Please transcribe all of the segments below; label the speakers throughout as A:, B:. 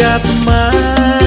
A: ยับมา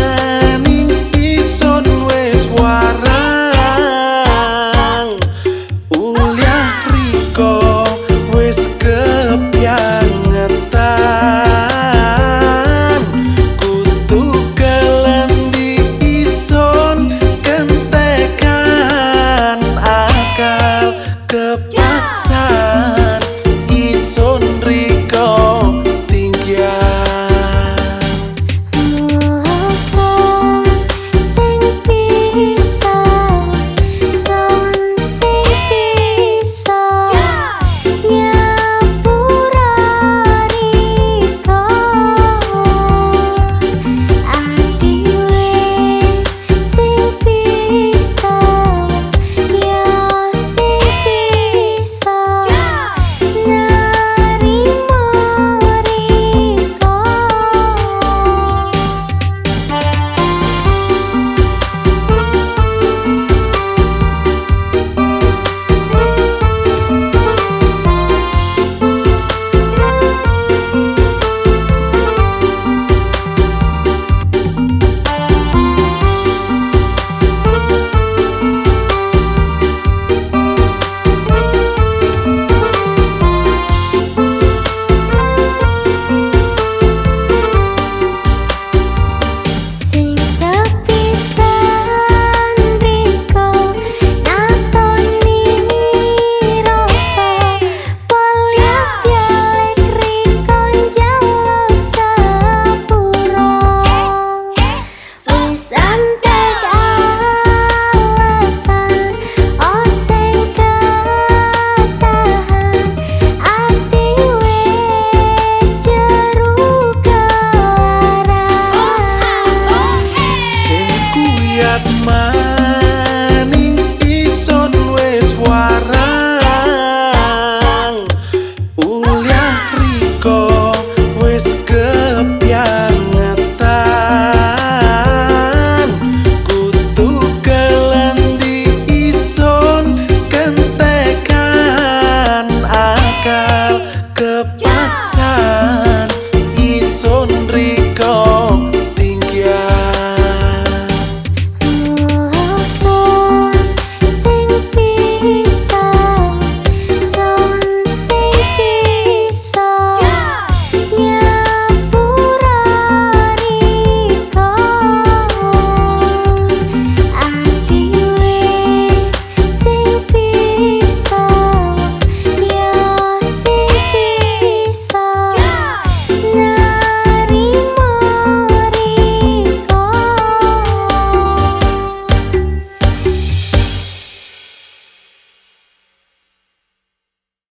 A: my